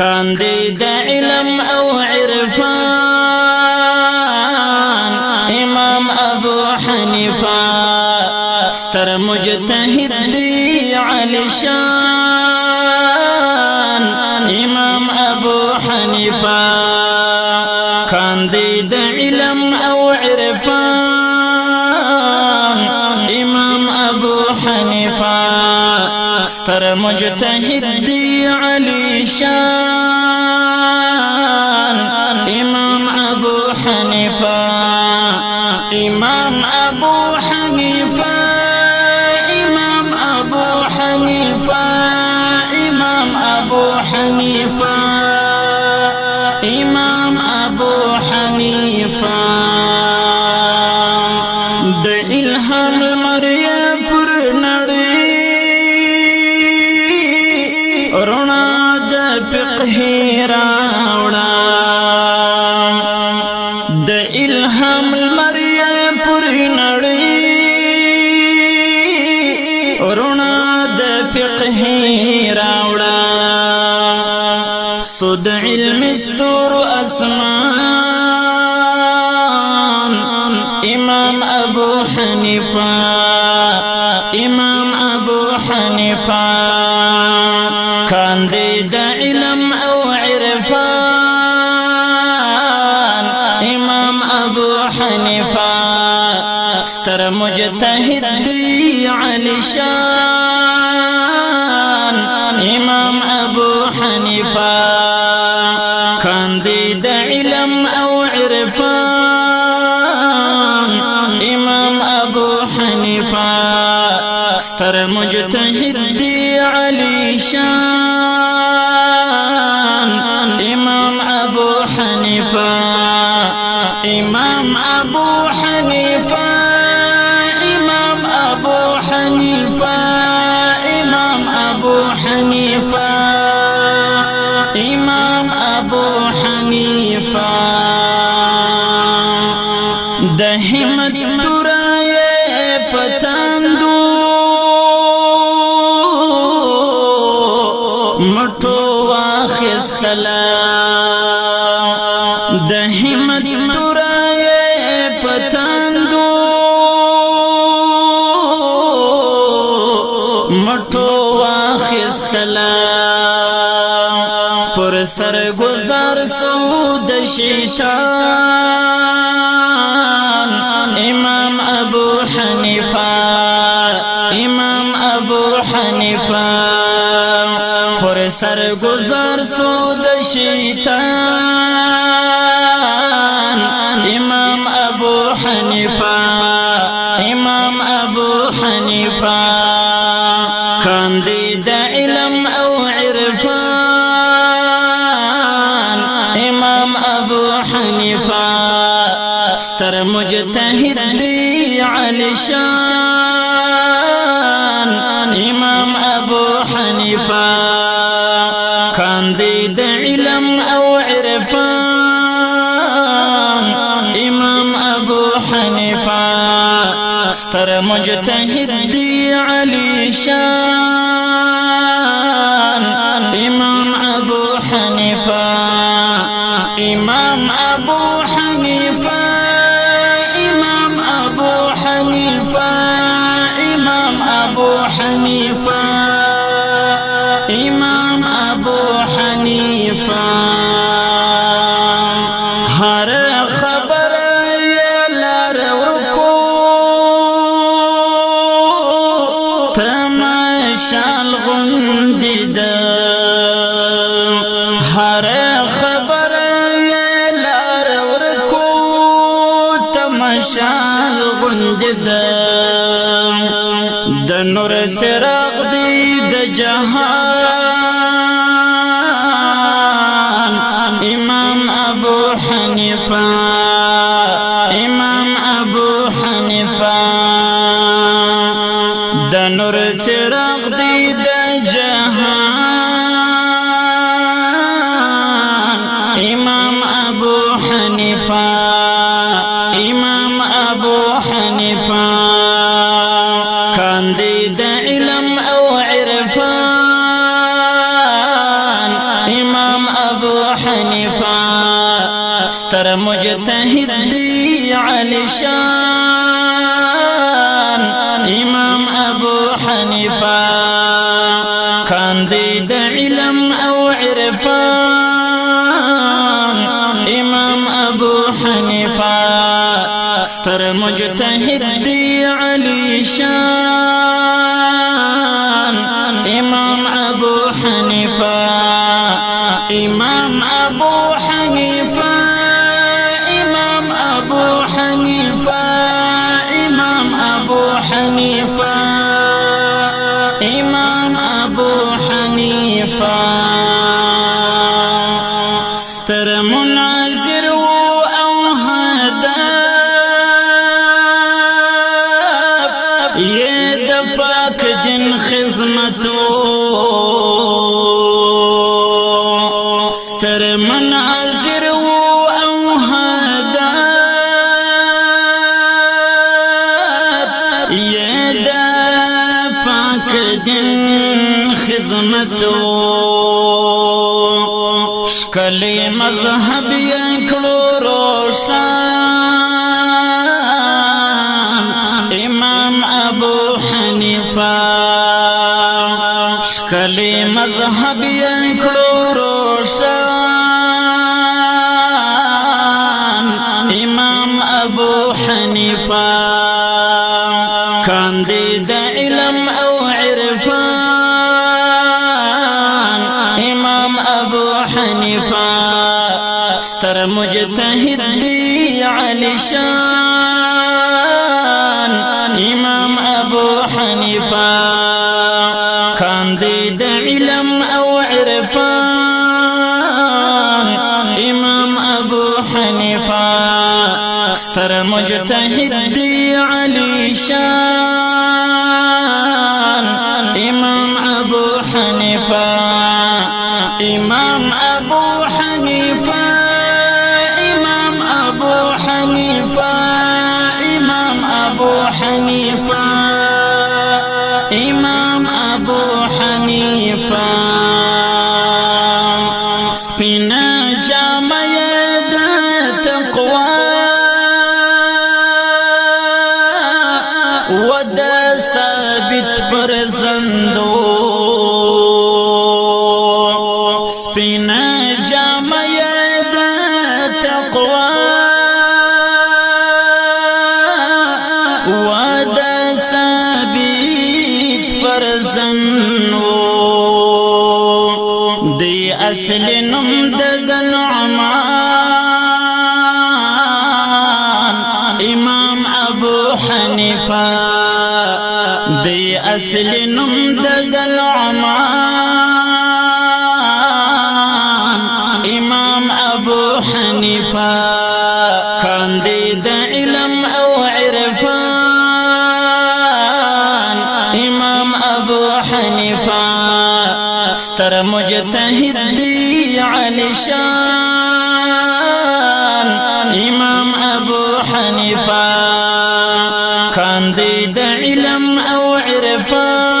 کاندید علم أو عرفان. إمام أبو حنیفه ستر مجتهد دی علی شان. إمام أبو حنیفه کاندید علم أو عرفان. إمام أبو حنیفه ستر مجتهد دی علی شان. حنیفه إمام أبو حنیفه فقه راوړه. سود علم استور اسمان حنیفه کاندید علم أو عرفان امام ابو حنیفه. ستر مجتهد دی علی شان. امام ابو حنیفه. امام ابو حنیفه. واخستلا د همت تورای پتاندو مټو واخستلا پر سر گزار سو د شیطان. امام ابو حنیفه امام ابو حنیفه پر سر گزار سو د شیطان. امام ابو حنیفه امام ابو حنیفه کاندید علم أو عرفان. امام ابو حنیفه ستر مجتهد علی شان. ستر مجتهد دی علی شان. شال غوندې د هر خبر لار ورکو تمشال غوندې د د نور سراغ دې د جهان كان کاندي د علم أو عرفان. إمام أبو حنيفة. ستر مجتهد دی علی شان. إمام أبو حنیفه کاندي د علم أو عرفان. ستر مجتهد دی علی خدمتو ستر مناظر أو هدف. یہ د پاک دین خدمتو شکلی مذهب یې کړو مذهب یې کړو امام ابو حنیفه کاندید علم أو عرفان. امام ابو حنیفه ستر مجتهد علی شان. علم أو عرفان. إمام أبو حنیفه ستر مجتهد علی شان. اصل نم د نعمان امام ابو حنیفه دی اصل نم د نعمان امام ابو حنیفه کاندید علم أو عرفان. امام ابو حنیفه ستر مجتهد دی علی شان. إمام أبو حنیفه کاندید علم أو عرفان.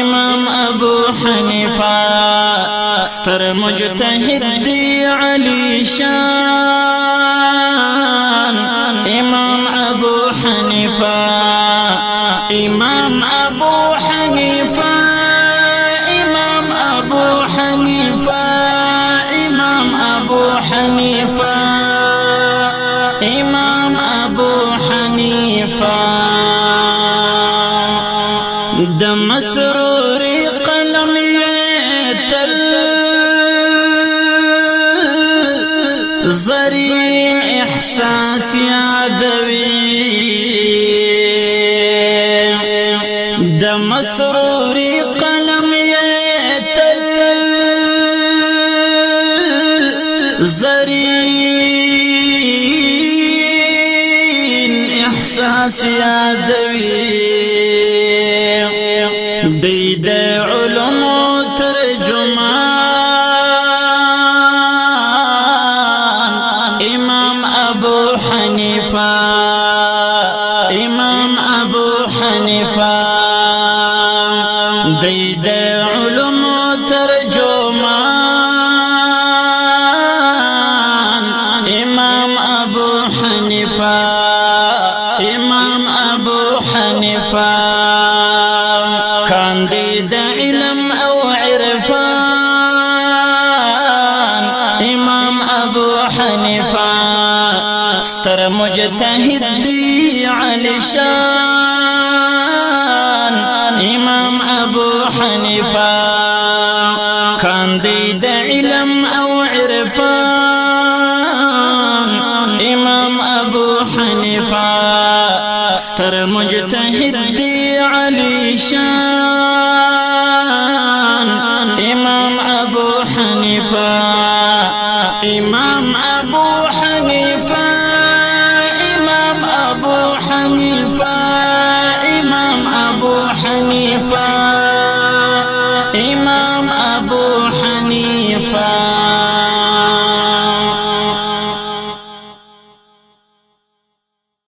إمام أبو حنیفه ستر مجتهد دی ابو حنیفه امام ابو حنیفه د مسرور قلم تل زری احساس یادوي د مسرور داس یادوي دی د علم ترجمان امام ابو حنیفه امام ابو حنیفه دی د علم ترجمان امام ابو حنیفه ستر مجتهد دی علی شان.